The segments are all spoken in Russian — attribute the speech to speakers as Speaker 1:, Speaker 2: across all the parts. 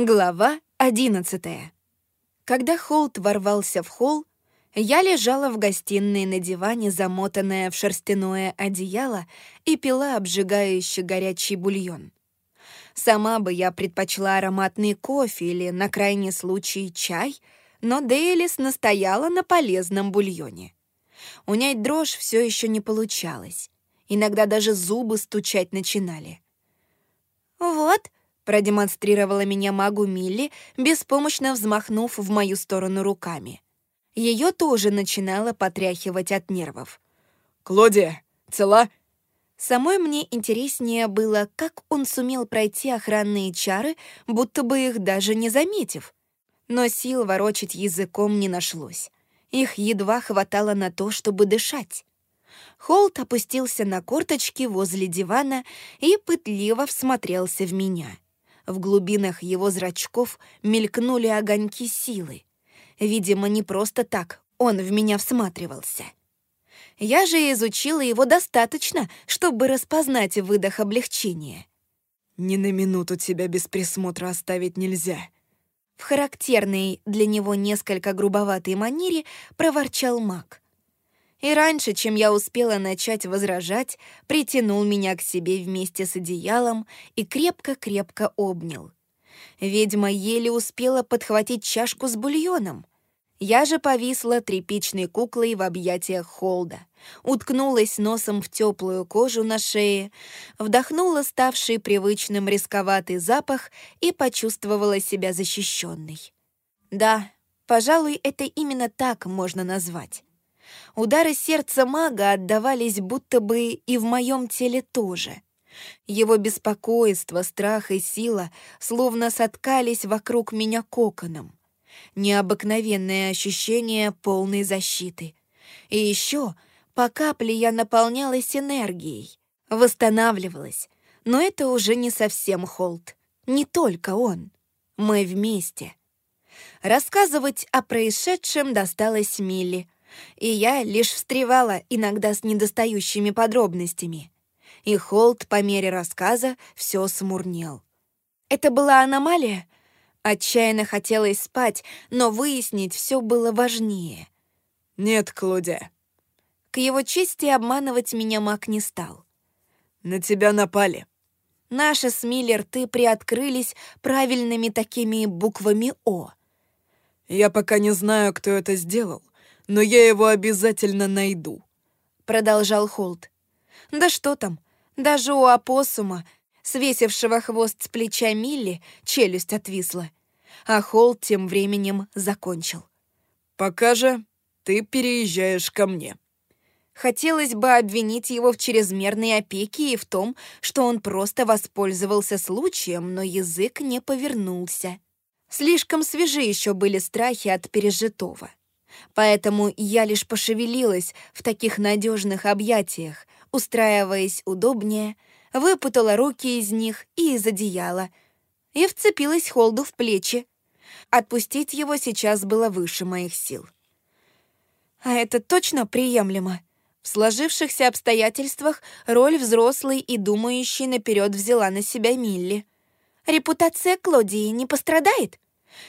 Speaker 1: Глава одиннадцатая. Когда Холт ворвался в холл, я лежала в гостиной на диване, замотанная в шерстяное одеяло, и пила обжигающий горячий бульон. Сама бы я предпочла ароматный кофе или, на крайний случай, чай, но Дейлис настояла на полезном бульоне. Унять дрожь все еще не получалось. Иногда даже зубы стучать начинали. «Вот», продемонстрировала меня магу Милли, беспомощно взмахнув в мою сторону руками. Ее тоже начинало потряхивать от нервов.
Speaker 2: «Клодия, цела?»
Speaker 1: Самой мне интереснее было, как он сумел пройти охранные чары, будто бы их даже не заметив. Но сил ворочать языком не нашлось. Их едва хватало на то, чтобы дышать. Холт опустился на корточки возле дивана и пытливо всмотрелся в меня — в глубинах его зрачков мелькнули огоньки силы. Видимо, не просто так он в меня всматривался. Я же изучила его достаточно, чтобы распознать выдох облегчения.
Speaker 2: «Ни на минуту тебя без присмотра оставить нельзя»,
Speaker 1: в характерной для него несколько грубоватой манере проворчал маг и раньше, чем я успела начать возражать, притянул меня к себе вместе с одеялом и крепко-крепко обнял. Ведьма еле успела подхватить чашку с бульоном. Я же повисла тряпичной куклой в объятиях Холда, уткнулась носом в теплую кожу на шее, вдохнула ставший привычным рисковатый запах и почувствовала себя защищенной. Да, пожалуй, это именно так можно назвать. Удары сердца мага отдавались будто бы и в моем теле тоже. Его беспокойство, страх и сила словно соткались вокруг меня коконом. Необыкновенное ощущение полной защиты. И еще по капле я наполнялась энергией, восстанавливалась. Но это уже не совсем Холт. Не только он. Мы вместе. Рассказывать о происшедшем досталось Милли — и я лишь встревала иногда с недостающими подробностями. И Холт по мере рассказа все смурнел. Это была аномалия? Отчаянно хотелось спать, но выяснить все было важнее.
Speaker 2: «Нет, Клодия».
Speaker 1: К его чести обманывать меня маг не стал.
Speaker 2: «На тебя напали».
Speaker 1: Наши с Миллер ты приоткрылись правильными такими буквами «О».
Speaker 2: «Я пока не знаю, кто это сделал но я его обязательно найду», —
Speaker 1: продолжал Холт. «Да что там, даже у опоссума, свесившего хвост с плеча Милли, челюсть отвисла. А Холт тем временем закончил.
Speaker 2: «Пока же ты переезжаешь ко мне».
Speaker 1: Хотелось бы обвинить его в чрезмерной опеке и в том, что он просто воспользовался случаем, но язык не повернулся. Слишком свежи еще были страхи от пережитого. Поэтому я лишь пошевелилась в таких надежных объятиях, устраиваясь удобнее, выпутала руки из них и из одеяла и вцепилась Холду в плечи. Отпустить его сейчас было выше моих сил. А это точно приемлемо? В сложившихся обстоятельствах роль взрослой и думающей наперед взяла на себя Милли. Репутация Клодии не пострадает?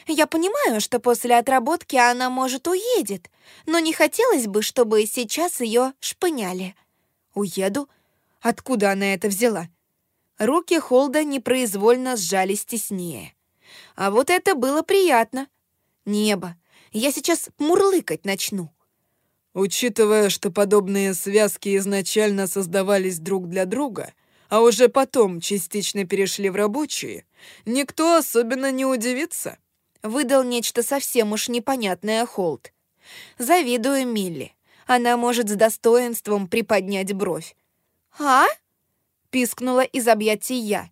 Speaker 1: Я понимаю, что после отработки она, может, уедет, но не хотелось бы, чтобы сейчас ее шпыняли. Уеду? Откуда она это взяла? Руки Холда непроизвольно сжались теснее. А вот это было приятно. Небо. Я сейчас мурлыкать начну.
Speaker 2: Учитывая, что подобные связки изначально создавались друг для друга, а уже потом частично перешли в рабочие, никто особенно не удивится
Speaker 1: выдал нечто совсем уж непонятное Холт. Завидую Милли. Она может с достоинством приподнять бровь. «А?» — пискнула из объятий я.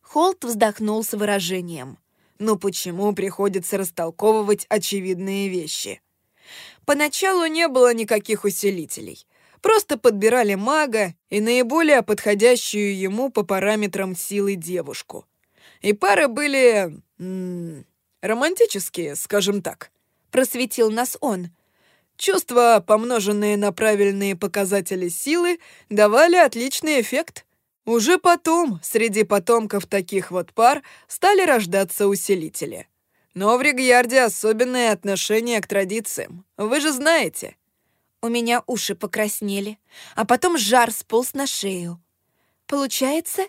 Speaker 1: Холт вздохнул с выражением.
Speaker 2: «Ну почему приходится растолковывать очевидные вещи?» Поначалу не было никаких усилителей. Просто подбирали мага и наиболее подходящую ему по параметрам силы девушку. И пары были... М -м, Романтические, скажем так. Просветил нас он. Чувства, помноженные на правильные показатели силы, давали отличный эффект. Уже потом среди потомков таких вот пар стали рождаться усилители. Но в Ригьярде особенное отношение к традициям. Вы же знаете.
Speaker 1: У меня уши покраснели, а потом жар сполз на шею. Получается?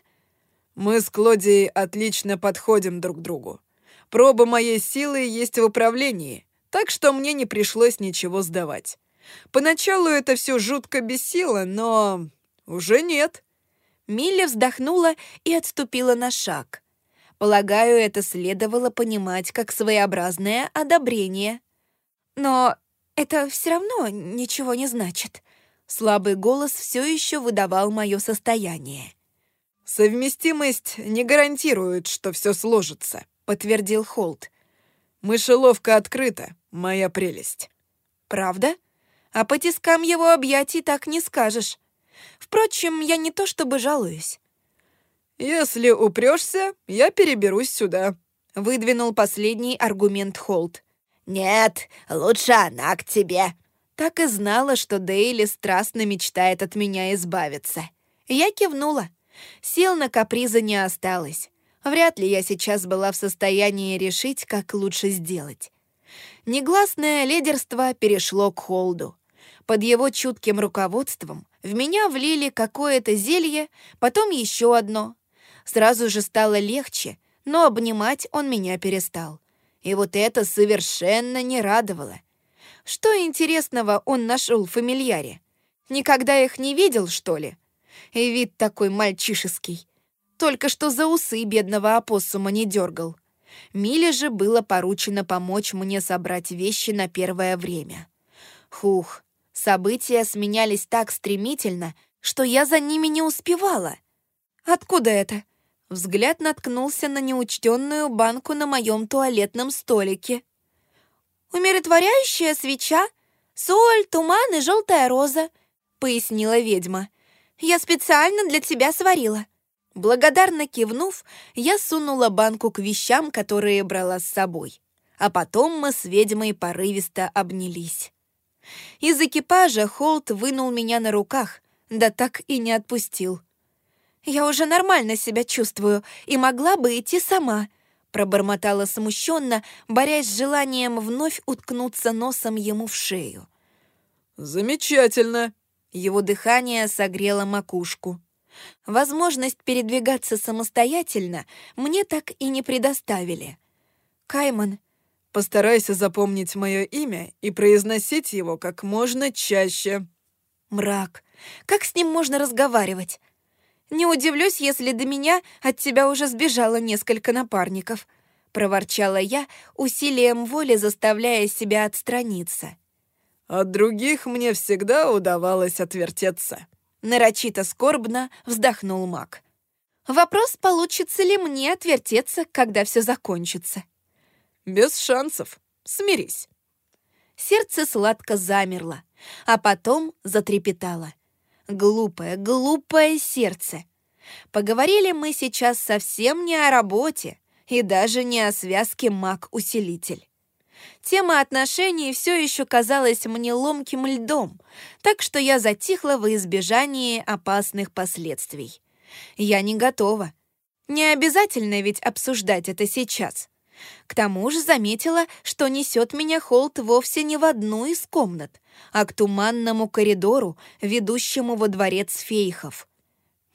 Speaker 2: Мы с Клодией отлично подходим друг другу. Проба моей силы есть в управлении, так что мне не пришлось ничего сдавать. Поначалу это все жутко бесило, но уже нет.
Speaker 1: Милли вздохнула и отступила на шаг. Полагаю, это следовало понимать как своеобразное одобрение. Но это все равно ничего не значит. Слабый голос все еще выдавал мое состояние.
Speaker 2: «Совместимость не гарантирует, что все сложится», — подтвердил Холт. «Мышеловка открыта, моя прелесть».
Speaker 1: «Правда? А по тискам его объятий так не скажешь. Впрочем, я не то чтобы жалуюсь».
Speaker 2: «Если упрешься, я переберусь сюда», —
Speaker 1: выдвинул последний аргумент Холт.
Speaker 3: «Нет, лучше она к тебе».
Speaker 1: Так и знала, что Дейли страстно мечтает от меня избавиться. Я кивнула. Сил на капризы не осталось. Вряд ли я сейчас была в состоянии решить, как лучше сделать. Негласное лидерство перешло к Холду. Под его чутким руководством в меня влили какое-то зелье, потом еще одно. Сразу же стало легче, но обнимать он меня перестал. И вот это совершенно не радовало. Что интересного он нашел в фамильяре? Никогда их не видел, что ли? И вид такой мальчишеский. Только что за усы бедного опоссума не дергал. Миле же было поручено помочь мне собрать вещи на первое время. Хух, События сменялись так стремительно, что я за ними не успевала. Откуда это? Взгляд наткнулся на неучтенную банку на моем туалетном столике. «Умиротворяющая свеча, соль, туман и желтая роза», — пояснила ведьма. «Я специально для тебя сварила». Благодарно кивнув, я сунула банку к вещам, которые брала с собой. А потом мы с ведьмой порывисто обнялись. Из экипажа Холт вынул меня на руках, да так и не отпустил. «Я уже нормально себя чувствую и могла бы идти сама», пробормотала смущенно, борясь с желанием вновь уткнуться носом ему в шею.
Speaker 2: «Замечательно!»
Speaker 1: Его дыхание согрело макушку. Возможность передвигаться самостоятельно мне так и не предоставили. «Кайман,
Speaker 2: Постарайся запомнить мое имя и произносить его как можно чаще».
Speaker 1: «Мрак. Как с ним можно разговаривать? Не удивлюсь, если до меня от тебя уже сбежало несколько напарников», — проворчала я, усилием воли заставляя себя отстраниться.
Speaker 2: «От других мне всегда удавалось отвертеться», —
Speaker 1: нарочито скорбно вздохнул маг. «Вопрос, получится ли мне отвертеться, когда все закончится?»
Speaker 2: Без шансов. Смирись.
Speaker 1: Сердце сладко замерло, а потом затрепетало. Глупое, глупое сердце. Поговорили мы сейчас совсем не о работе и даже не о связке маг-усилитель. Тема отношений все еще казалась мне ломким льдом, так что я затихла во избежании опасных последствий. Я не готова. Не обязательно ведь обсуждать это сейчас. К тому же заметила, что несет меня Холт вовсе не в одну из комнат, а к туманному коридору, ведущему во дворец фейхов.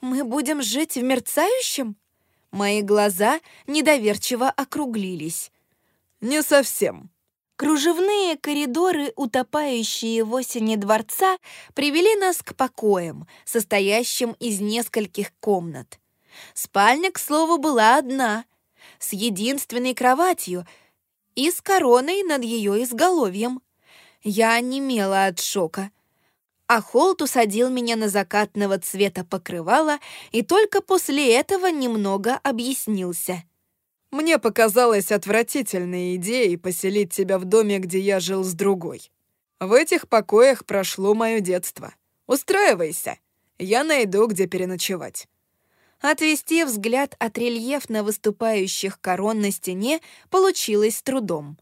Speaker 1: «Мы будем жить в мерцающем?» Мои глаза недоверчиво округлились.
Speaker 2: «Не совсем».
Speaker 1: Кружевные коридоры, утопающие в осени дворца, привели нас к покоям, состоящим из нескольких комнат. Спальня, к слову, была одна, с единственной кроватью и с короной над ее изголовьем. Я онемела от шока. А Холт усадил меня на закатного цвета покрывала и только после этого немного объяснился.
Speaker 2: «Мне показалось отвратительной идеей поселить тебя в доме, где я жил с другой. В этих покоях прошло мое детство. Устраивайся, я найду, где переночевать».
Speaker 1: Отвести взгляд от рельефно выступающих корон на стене получилось с трудом.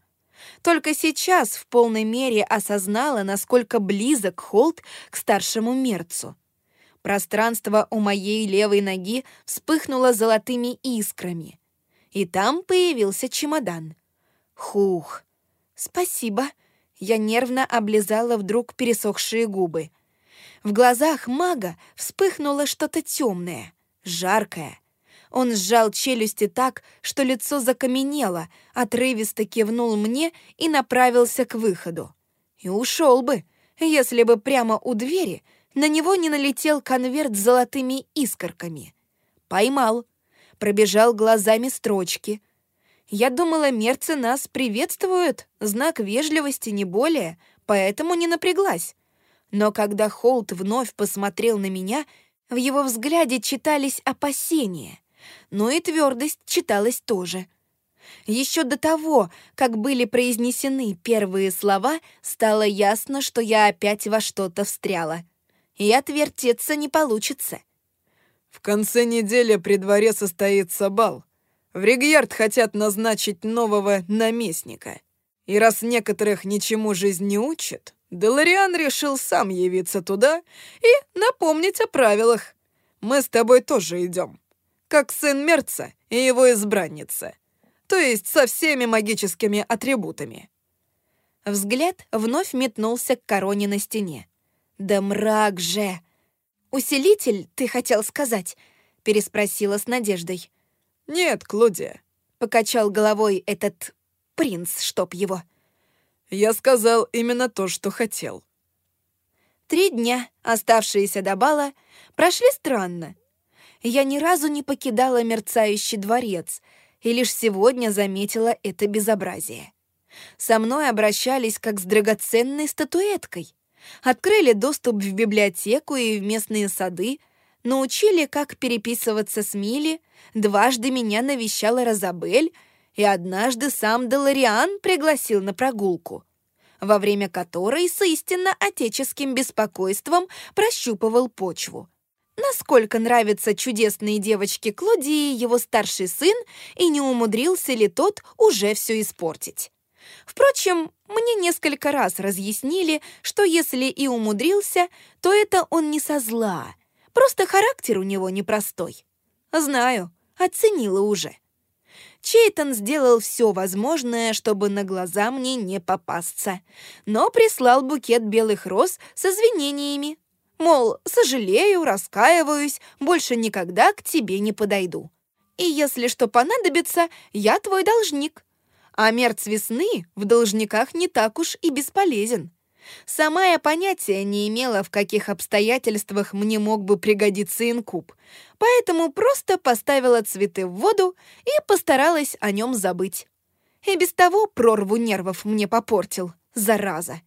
Speaker 1: Только сейчас в полной мере осознала, насколько близок Холт к старшему мерцу. Пространство у моей левой ноги вспыхнуло золотыми искрами. И там появился чемодан. Хух. Спасибо. Я нервно облизала вдруг пересохшие губы. В глазах мага вспыхнуло что-то темное, жаркое. Он сжал челюсти так, что лицо закаменело, отрывисто кивнул мне и направился к выходу. И ушел бы, если бы прямо у двери на него не налетел конверт с золотыми искорками. Поймал, пробежал глазами строчки. Я думала, мерцы нас приветствуют, знак вежливости не более, поэтому не напряглась. Но когда Холт вновь посмотрел на меня, в его взгляде читались опасения, но и твердость читалась тоже. Еще до того, как были произнесены первые слова, стало ясно, что я опять во что-то встряла. И отвертеться не получится.
Speaker 2: В конце недели при дворе состоится бал. В Ригьярд хотят назначить нового наместника. И раз некоторых ничему жизнь не учит, Делариан решил сам явиться туда и напомнить о правилах. Мы с тобой тоже идем. Как сын Мерца и его избранница. То есть со всеми магическими атрибутами.
Speaker 1: Взгляд вновь метнулся к короне на стене. «Да мрак же!» «Усилитель, ты хотел сказать?» — переспросила с надеждой.
Speaker 2: «Нет, Клодия», —
Speaker 1: покачал головой этот принц, чтоб его.
Speaker 2: Я сказал именно то, что хотел.
Speaker 1: Три дня, оставшиеся до бала, прошли странно. Я ни разу не покидала мерцающий дворец и лишь сегодня заметила это безобразие. Со мной обращались как с драгоценной статуэткой. Открыли доступ в библиотеку и в местные сады, научили, как переписываться с Мили, дважды меня навещала Розабель — и однажды сам Делариан пригласил на прогулку, во время которой с истинно отеческим беспокойством прощупывал почву. Насколько нравятся чудесные девочки Клодии его старший сын, и не умудрился ли тот уже все испортить. Впрочем, мне несколько раз разъяснили, что если и умудрился, то это он не со зла, просто характер у него непростой. Знаю, оценила уже. Чейтон сделал все возможное, чтобы на глаза мне не попасться, но прислал букет белых роз с извинениями. Мол, сожалею, раскаиваюсь, больше никогда к тебе не подойду. И если что понадобится, я твой должник. А мерц весны в должниках не так уж и бесполезен. Сама я понятия не имела, в каких обстоятельствах мне мог бы пригодиться инкуб, поэтому просто поставила цветы в воду и постаралась о нем забыть. И без того прорву нервов мне попортил, зараза.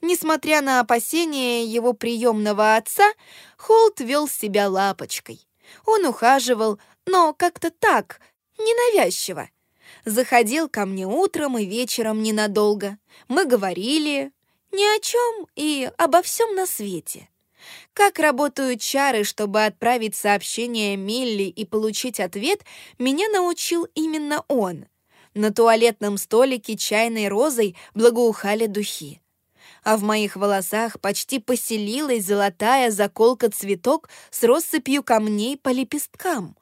Speaker 1: Несмотря на опасения его приемного отца, Холт вел себя лапочкой. Он ухаживал, но как-то так, ненавязчиво. Заходил ко мне утром и вечером ненадолго. Мы говорили, ни о чем и обо всем на свете. Как работают чары, чтобы отправить сообщение Милли и получить ответ, меня научил именно он. На туалетном столике чайной розой благоухали духи. А в моих волосах почти поселилась золотая заколка-цветок с россыпью камней по лепесткам.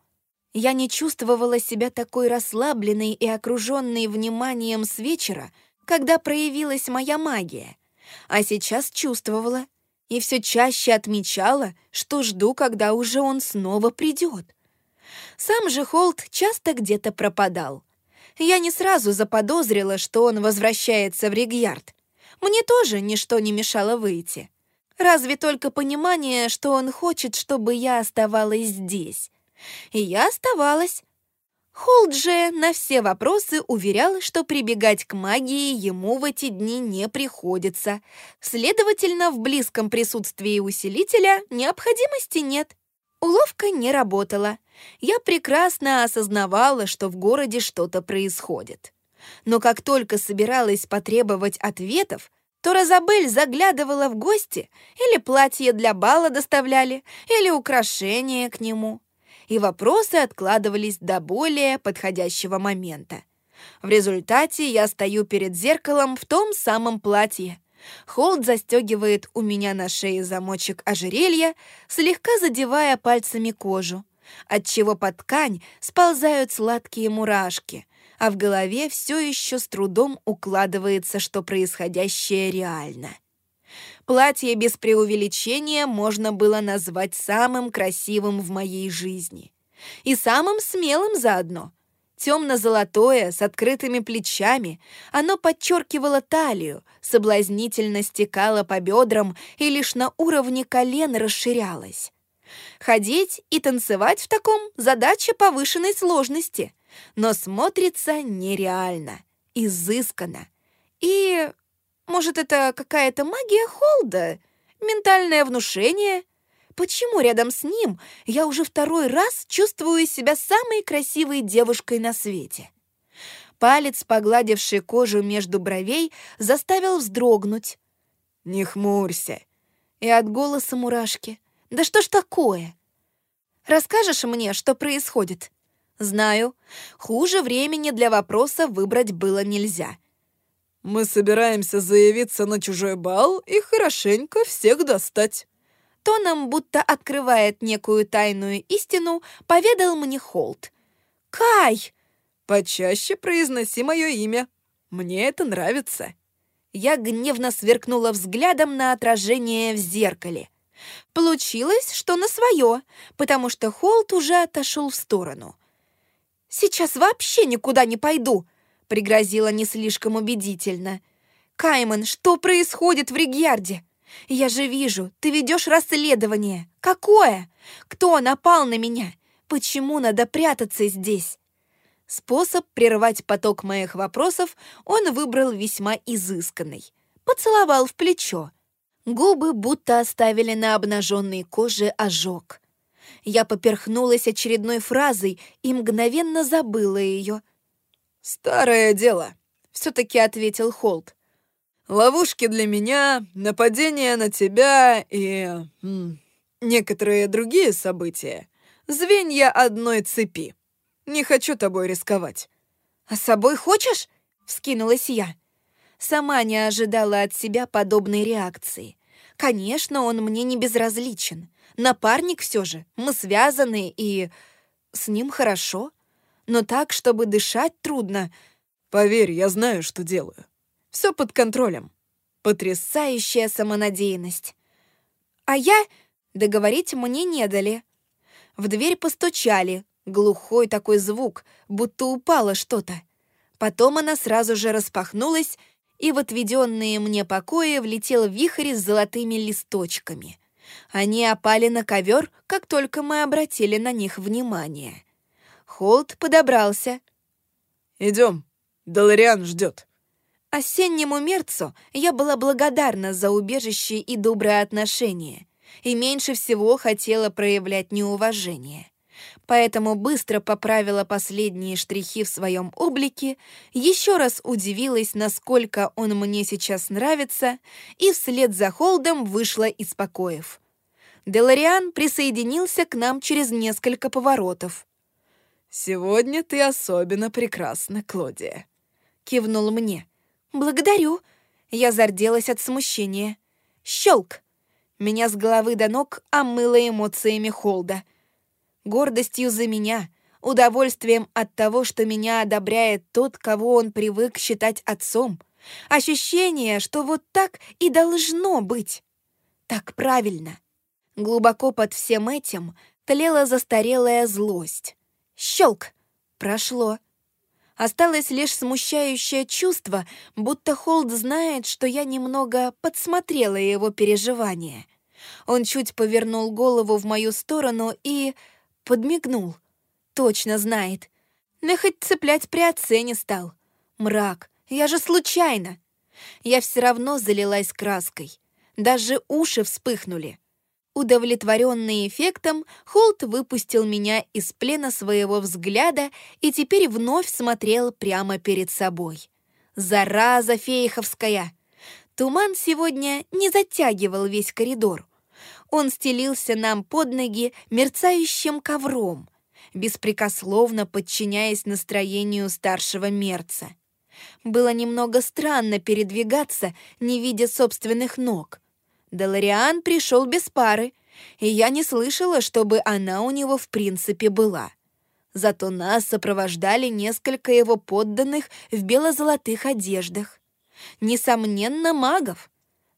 Speaker 1: Я не чувствовала себя такой расслабленной и окруженной вниманием с вечера, когда проявилась моя магия — а сейчас чувствовала и все чаще отмечала, что жду, когда уже он снова придет. Сам же Холт часто где-то пропадал. Я не сразу заподозрила, что он возвращается в Ригьярд. Мне тоже ничто не мешало выйти. Разве только понимание, что он хочет, чтобы я оставалась здесь. И я оставалась, Холд же на все вопросы уверял, что прибегать к магии ему в эти дни не приходится. Следовательно, в близком присутствии усилителя необходимости нет. Уловка не работала. Я прекрасно осознавала, что в городе что-то происходит. Но как только собиралась потребовать ответов, то Розабель заглядывала в гости, или платье для бала доставляли, или украшения к нему и вопросы откладывались до более подходящего момента. В результате я стою перед зеркалом в том самом платье, Холд застегивает у меня на шее замочек ожерелья, слегка задевая пальцами кожу, отчего под ткань сползают сладкие мурашки, а в голове все еще с трудом укладывается, что происходящее реально. Платье без преувеличения можно было назвать самым красивым в моей жизни. И самым смелым заодно. Темно-золотое, с открытыми плечами, оно подчеркивало талию, соблазнительно стекало по бедрам и лишь на уровне колен расширялось. Ходить и танцевать в таком — задача повышенной сложности, но смотрится нереально, изысканно. И, может, это какая-то магия Холда? Ментальное внушение — Почему рядом с ним я уже второй раз чувствую себя самой красивой девушкой на свете? Палец, погладивший кожу между бровей, заставил вздрогнуть.
Speaker 2: «Не хмурься!»
Speaker 1: И от голоса мурашки. «Да что ж такое?» «Расскажешь мне, что происходит?» «Знаю. Хуже времени для вопроса выбрать было нельзя».
Speaker 2: «Мы собираемся заявиться на чужой бал и хорошенько всех достать»
Speaker 1: тоном, будто открывает некую тайную истину, поведал мне Холт. «Кай!»
Speaker 2: «Почаще произноси мое имя. Мне это нравится».
Speaker 1: Я гневно сверкнула взглядом на отражение в зеркале. Получилось, что на свое, потому что Холт уже отошел в сторону. «Сейчас вообще никуда не пойду», — пригрозила не слишком убедительно. «Кайман, что происходит в Ригьярде? Я же вижу, ты ведешь расследование. Какое? Кто напал на меня? Почему надо прятаться здесь?» Способ прервать поток моих вопросов он выбрал весьма изысканный. Поцеловал в плечо. Губы будто оставили на обнаженной коже ожог. Я поперхнулась очередной фразой и мгновенно забыла ее.
Speaker 2: «Старое дело», — все-таки ответил Холт. Ловушки для меня, нападение на тебя и... М, некоторые другие события. Звенья одной цепи. Не хочу тобой рисковать».
Speaker 1: «А собой хочешь?» — вскинулась я. Сама не ожидала от себя подобной реакции. Конечно, он мне не безразличен. Напарник все же, мы связаны, и... С ним хорошо. Но так, чтобы дышать трудно.
Speaker 2: Поверь, я знаю, что делаю. Все под контролем.
Speaker 1: Потрясающая самонадеянность. А я... Договорить мне не дали. В дверь постучали. Глухой такой звук, будто упало что-то. Потом она сразу же распахнулась, и в отведенные мне покои влетел вихрь с золотыми листочками. Они опали на ковер, как только мы обратили на них внимание. Холд подобрался.
Speaker 2: «Идем, Долориан ждет».
Speaker 1: Осеннему мерцу я была благодарна за убежище и доброе отношение, и меньше всего хотела проявлять неуважение. Поэтому быстро поправила последние штрихи в своем облике, еще раз удивилась, насколько он мне сейчас нравится, и вслед за Холдом вышла из покоев. Делариан присоединился к нам через несколько поворотов.
Speaker 2: «Сегодня ты особенно прекрасна, Клодия», — кивнул мне.
Speaker 1: «Благодарю». Я зарделась от смущения. Щелк. Меня с головы до ног омыло эмоциями Холда. Гордостью за меня, удовольствием от того, что меня одобряет тот, кого он привык считать отцом. Ощущение, что вот так и должно быть. Так правильно. Глубоко под всем этим тлела застарелая злость. Щелк. Прошло. Осталось лишь смущающее чувство, будто Холд знает, что я немного подсмотрела его переживания. Он чуть повернул голову в мою сторону и... подмигнул. Точно знает. Но хоть цеплять при отце не стал. Мрак, я же случайно. Я все равно залилась краской. Даже уши вспыхнули. Удовлетворенный эффектом, Холт выпустил меня из плена своего взгляда и теперь вновь смотрел прямо перед собой. Зараза фейховская! Туман сегодня не затягивал весь коридор. Он стелился нам под ноги мерцающим ковром, беспрекословно подчиняясь настроению старшего мерца. Было немного странно передвигаться, не видя собственных ног. Делариан пришел без пары, и я не слышала, чтобы она у него в принципе была. Зато нас сопровождали несколько его подданных в бело-золотых одеждах. Несомненно, магов.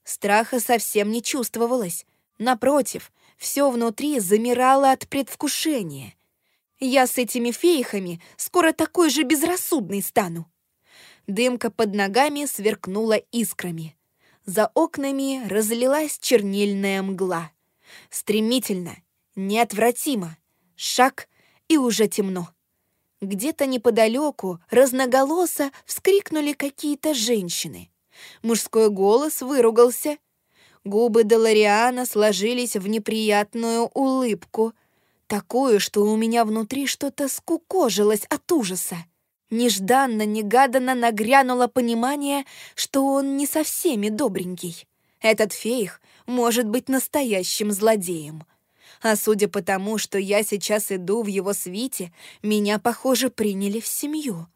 Speaker 1: Страха совсем не чувствовалось. Напротив, все внутри замирало от предвкушения. Я с этими фейхами скоро такой же безрассудной стану. Дымка под ногами сверкнула искрами. За окнами разлилась чернильная мгла. Стремительно, неотвратимо. Шаг, и уже темно. Где-то неподалеку разноголосо вскрикнули какие-то женщины. Мужской голос выругался. Губы Долориана сложились в неприятную улыбку, такую, что у меня внутри что-то скукожилось от ужаса. Нежданно-негаданно нагрянуло понимание, что он не со всеми добренький. Этот фейх может быть настоящим злодеем. А судя по тому, что я сейчас иду в его свите, меня, похоже, приняли в семью.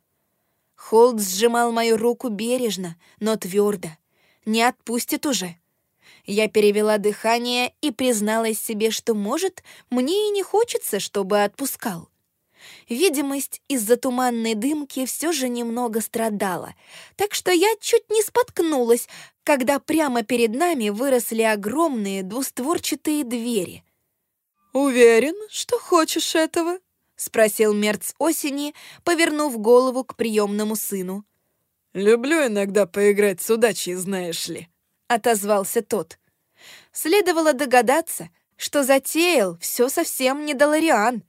Speaker 1: Холд сжимал мою руку бережно, но твердо. Не отпустит уже. Я перевела дыхание и призналась себе, что, может, мне и не хочется, чтобы отпускал. Видимость из-за туманной дымки все же немного страдала, так что я чуть не споткнулась, когда прямо перед нами выросли огромные двустворчатые двери.
Speaker 2: «Уверен, что хочешь этого?»
Speaker 1: — спросил Мерц осени, повернув голову к приемному сыну.
Speaker 2: «Люблю иногда поиграть с удачей, знаешь ли», —
Speaker 1: отозвался тот. Следовало догадаться, что затеял все совсем не Долариан.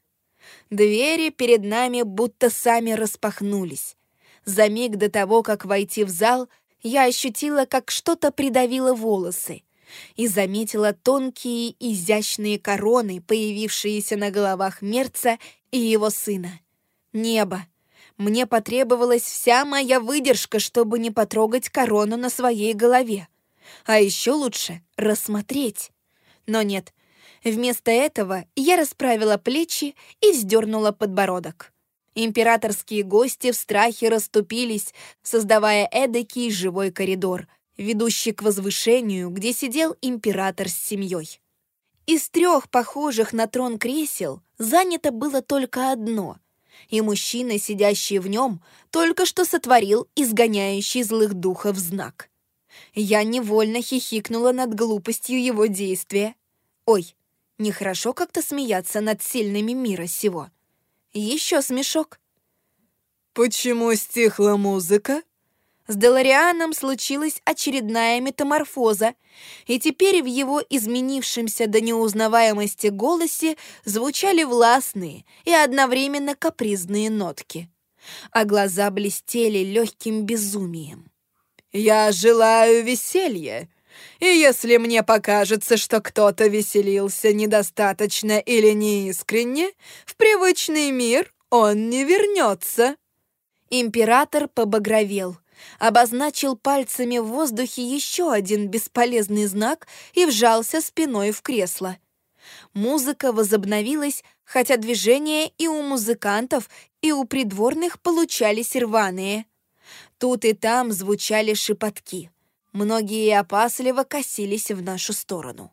Speaker 1: Двери перед нами будто сами распахнулись. За миг до того, как войти в зал, я ощутила, как что-то придавило волосы и заметила тонкие изящные короны, появившиеся на головах Мерца и его сына. Небо. Мне потребовалась вся моя выдержка, чтобы не потрогать корону на своей голове. А еще лучше рассмотреть. Но нет, Вместо этого я расправила плечи и вздернула подбородок. Императорские гости в страхе расступились, создавая эдакий живой коридор, ведущий к возвышению, где сидел император с семьей. Из трех похожих на трон кресел занято было только одно, и мужчина, сидящий в нем, только что сотворил изгоняющий злых духов знак. Я невольно хихикнула над глупостью его действия. Ой, Нехорошо как-то смеяться над сильными мира сего. Еще смешок.
Speaker 2: «Почему стихла музыка?»
Speaker 1: С Деларианом случилась очередная метаморфоза, и теперь в его изменившемся до неузнаваемости голосе звучали властные и одновременно капризные нотки, а глаза блестели легким безумием.
Speaker 2: «Я желаю веселья и если мне покажется, что кто-то веселился недостаточно или неискренне, в привычный мир он не вернется».
Speaker 1: Император побагровел, обозначил пальцами в воздухе еще один бесполезный знак и вжался спиной в кресло. Музыка возобновилась, хотя движения и у музыкантов, и у придворных получались рваные. Тут и там звучали шепотки. Многие опасливо косились в нашу сторону.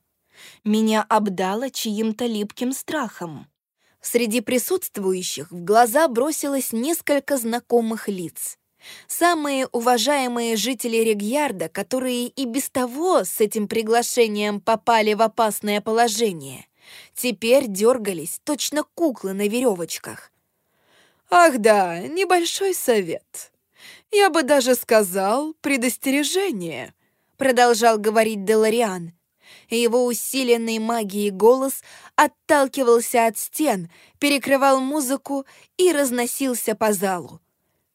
Speaker 1: Меня обдало чьим-то липким страхом. Среди присутствующих в глаза бросилось несколько знакомых лиц. Самые уважаемые жители Регьярда, которые и без того с этим приглашением попали в опасное положение, теперь дергались точно куклы на веревочках.
Speaker 2: «Ах да, небольшой совет. «Я бы даже сказал предостережение», — продолжал говорить Делариан.
Speaker 1: Его усиленный магией голос отталкивался от стен, перекрывал музыку и разносился по залу.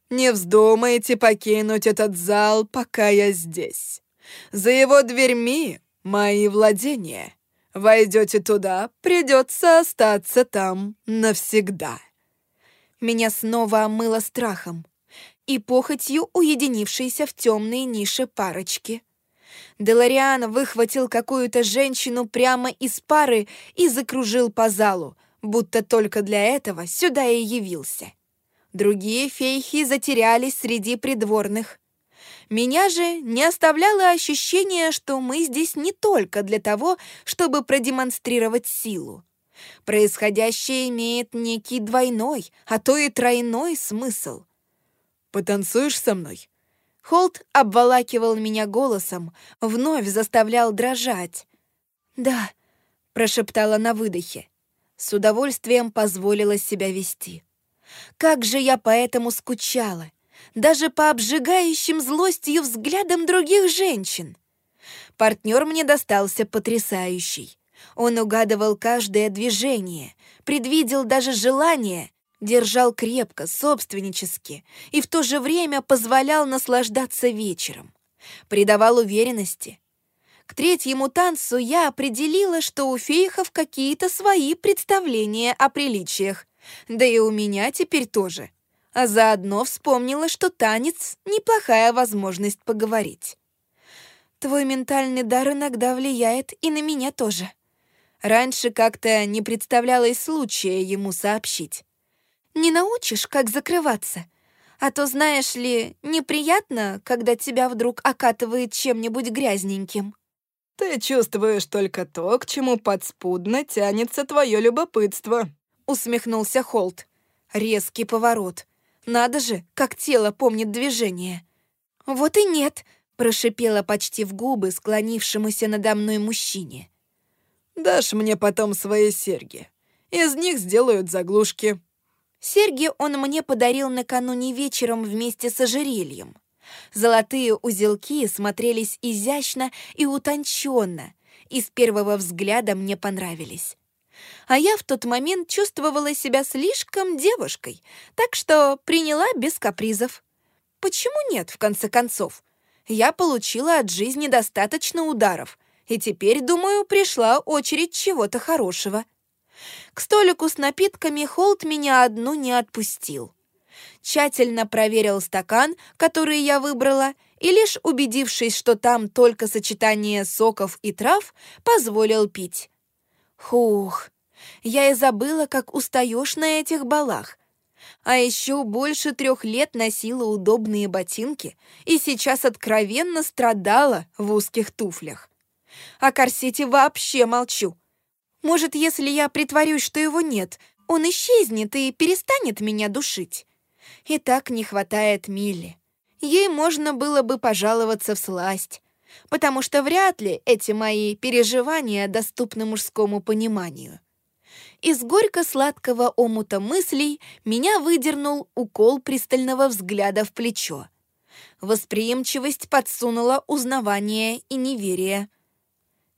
Speaker 2: «Не вздумайте покинуть этот зал, пока я здесь. За его дверьми мои владения. Войдете туда, придется остаться там навсегда».
Speaker 1: Меня снова омыло страхом и похотью уединившейся в темные ниши парочки. Делариан выхватил какую-то женщину прямо из пары и закружил по залу, будто только для этого сюда и явился. Другие фейхи затерялись среди придворных. Меня же не оставляло ощущение, что мы здесь не только для того, чтобы продемонстрировать силу. Происходящее имеет некий двойной, а то и тройной смысл.
Speaker 2: «Потанцуешь со мной?»
Speaker 1: Холт обволакивал меня голосом, вновь заставлял дрожать. «Да», — прошептала на выдохе. С удовольствием позволила себя вести. Как же я поэтому скучала, даже по обжигающим злостью взглядам других женщин. Партнер мне достался потрясающий. Он угадывал каждое движение, предвидел даже желание, держал крепко, собственнически и в то же время позволял наслаждаться вечером. Придавал уверенности. К третьему танцу я определила, что у фейхов какие-то свои представления о приличиях, да и у меня теперь тоже. А заодно вспомнила, что танец — неплохая возможность поговорить. Твой ментальный дар иногда влияет и на меня тоже. Раньше как-то не представлялось случая ему сообщить. Не научишь, как закрываться? А то, знаешь ли, неприятно, когда тебя вдруг окатывает чем-нибудь грязненьким.
Speaker 2: Ты чувствуешь только то, к чему подспудно тянется твое любопытство,
Speaker 1: усмехнулся Холт. Резкий поворот. Надо же, как тело помнит движение. Вот и нет, прошипела почти в губы склонившемуся надо мной мужчине.
Speaker 2: Дашь мне потом свои серьги. Из них сделают заглушки.
Speaker 1: Серьги он мне подарил накануне вечером вместе с ожерельем. Золотые узелки смотрелись изящно и утонченно, и с первого взгляда мне понравились. А я в тот момент чувствовала себя слишком девушкой, так что приняла без капризов. Почему нет, в конце концов? Я получила от жизни достаточно ударов, и теперь, думаю, пришла очередь чего-то хорошего. К столику с напитками Холт меня одну не отпустил тщательно проверил стакан, который я выбрала, и лишь убедившись, что там только сочетание соков и трав, позволил пить. Хух, я и забыла, как устаешь на этих балах. А еще больше трех лет носила удобные ботинки и сейчас откровенно страдала в узких туфлях. О корсете вообще молчу. Может, если я притворюсь, что его нет, он исчезнет и перестанет меня душить и так не хватает Милли. Ей можно было бы пожаловаться в сласть, потому что вряд ли эти мои переживания доступны мужскому пониманию. Из горько-сладкого омута мыслей меня выдернул укол пристального взгляда в плечо. Восприимчивость подсунула узнавание и неверие.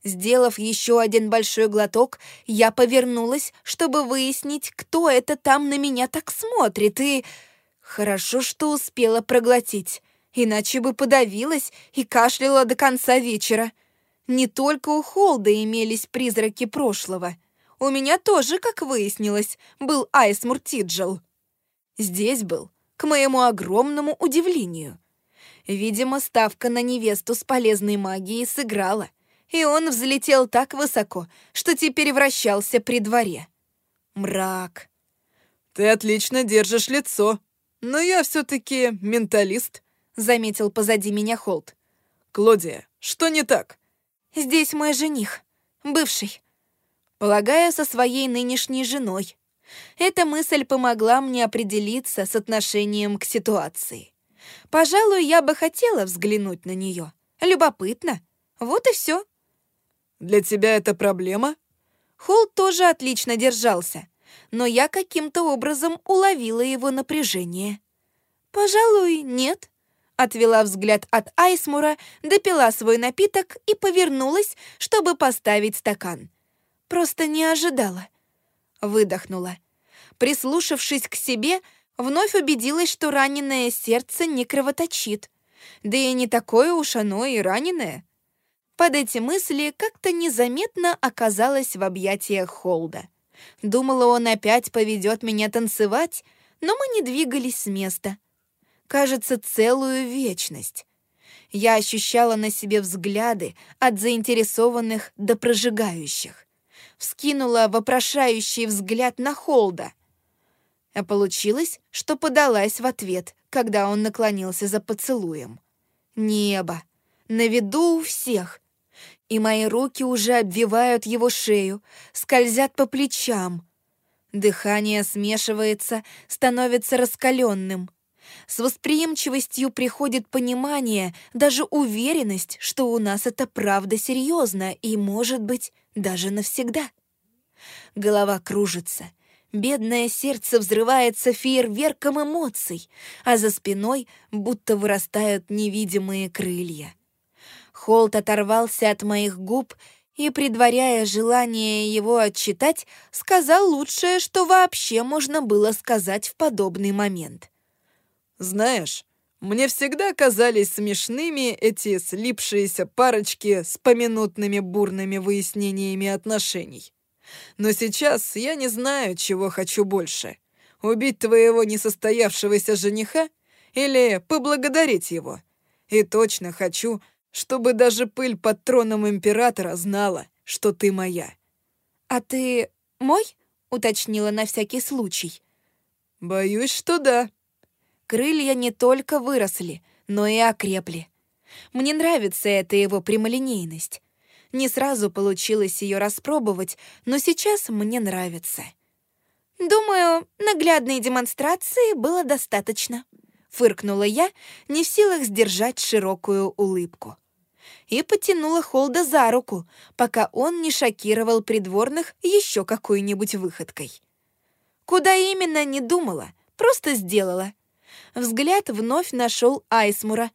Speaker 1: Сделав еще один большой глоток, я повернулась, чтобы выяснить, кто это там на меня так смотрит, и... Хорошо, что успела проглотить, иначе бы подавилась и кашляла до конца вечера. Не только у Холда имелись призраки прошлого. У меня тоже, как выяснилось, был Айс Муртиджел. Здесь был, к моему огромному удивлению. Видимо, ставка на невесту с полезной магией сыграла, и он взлетел так высоко, что теперь вращался при дворе. Мрак.
Speaker 2: «Ты отлично держишь лицо», «Но я все-таки менталист», — заметил позади меня Холт. «Клодия, что не так?»
Speaker 1: «Здесь мой жених, бывший. Полагаю, со своей нынешней женой. Эта мысль помогла мне определиться с отношением к ситуации. Пожалуй, я бы хотела взглянуть на нее. Любопытно. Вот и все.
Speaker 2: «Для тебя это проблема?»
Speaker 1: Холт тоже отлично держался но я каким-то образом уловила его напряжение. «Пожалуй, нет», — отвела взгляд от Айсмура, допила свой напиток и повернулась, чтобы поставить стакан. Просто не ожидала. Выдохнула. Прислушавшись к себе, вновь убедилась, что раненое сердце не кровоточит. Да и не такое уж оно и раненое. Под эти мысли как-то незаметно оказалась в объятиях Холда. Думала, он опять поведет меня танцевать, но мы не двигались с места. Кажется, целую вечность. Я ощущала на себе взгляды от заинтересованных до прожигающих. Вскинула вопрошающий взгляд на Холда. А получилось, что подалась в ответ, когда он наклонился за поцелуем. Небо. На виду у всех. И мои руки уже обвивают его шею, скользят по плечам. Дыхание смешивается, становится раскаленным. С восприимчивостью приходит понимание, даже уверенность, что у нас это правда серьезно и, может быть, даже навсегда. Голова кружится. Бедное сердце взрывается фейерверком эмоций, а за спиной будто вырастают невидимые крылья. Холт оторвался от моих губ и, предваряя желание его отчитать, сказал лучшее, что вообще можно было сказать в подобный момент.
Speaker 2: «Знаешь, мне всегда казались смешными эти слипшиеся парочки с поминутными бурными выяснениями отношений. Но сейчас я не знаю, чего хочу больше. Убить твоего несостоявшегося жениха или поблагодарить его. И точно хочу, чтобы даже пыль под троном императора знала, что ты моя».
Speaker 1: «А ты мой?» — уточнила на всякий случай.
Speaker 2: «Боюсь, что да».
Speaker 1: Крылья не только выросли, но и окрепли. Мне нравится эта его прямолинейность. Не сразу получилось ее распробовать, но сейчас мне нравится. «Думаю, наглядной демонстрации было достаточно», — фыркнула я, не в силах сдержать широкую улыбку. И потянула Холда за руку, пока он не шокировал придворных еще какой-нибудь выходкой. Куда именно, не думала, просто сделала. Взгляд вновь нашел Айсмура.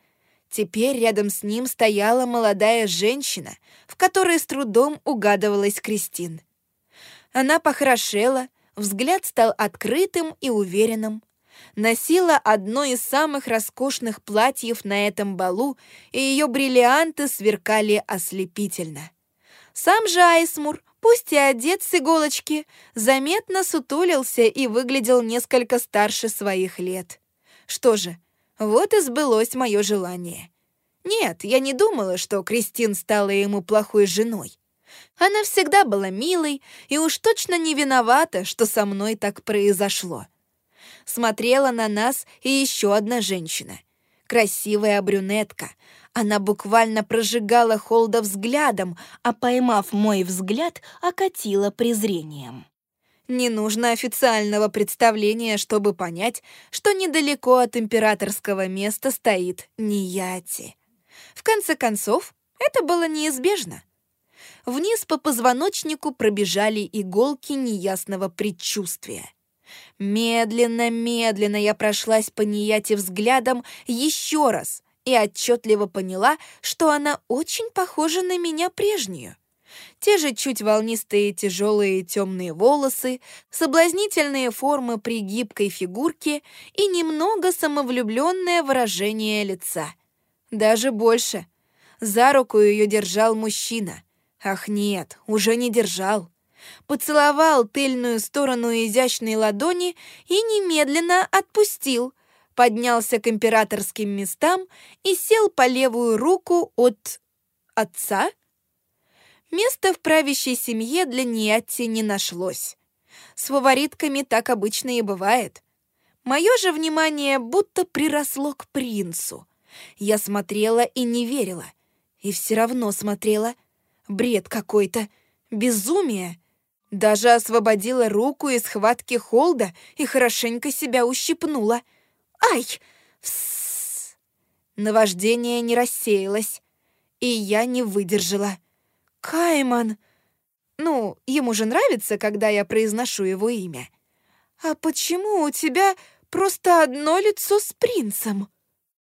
Speaker 1: Теперь рядом с ним стояла молодая женщина, в которой с трудом угадывалась Кристин. Она похорошела, взгляд стал открытым и уверенным. Носила одно из самых роскошных платьев на этом балу, и ее бриллианты сверкали ослепительно. Сам же Айсмур, пусть и одет с иголочки, заметно сутулился и выглядел несколько старше своих лет. Что же, вот и сбылось мое желание. Нет, я не думала, что Кристин стала ему плохой женой. Она всегда была милой и уж точно не виновата, что со мной так произошло. Смотрела на нас и еще одна женщина. Красивая брюнетка. Она буквально прожигала Холда взглядом, а поймав мой взгляд, окатила презрением. Не нужно официального представления, чтобы понять, что недалеко от императорского места стоит Нияти. В конце концов, это было неизбежно. Вниз по позвоночнику пробежали иголки неясного предчувствия. Медленно-медленно я прошлась по Нияте взглядом еще раз и отчетливо поняла, что она очень похожа на меня прежнюю. Те же чуть волнистые тяжелые темные волосы, соблазнительные формы при гибкой фигурке и немного самовлюбленное выражение лица. Даже больше. За руку ее держал мужчина. Ах нет, уже не держал. Поцеловал тыльную сторону изящной ладони и немедленно отпустил. Поднялся к императорским местам и сел по левую руку от... отца? Места в правящей семье для Ниатти не нашлось. С фаворитками так обычно и бывает. Мое же внимание будто приросло к принцу. Я смотрела и не верила. И все равно смотрела. Бред какой-то. Безумие. Даже освободила руку из схватки Холда и хорошенько себя ущипнула. «Ай!» Фссс. Наваждение не рассеялось, и я не выдержала. Кайман. Ну, ему же нравится, когда я произношу его имя. А почему у тебя просто одно лицо с принцем?»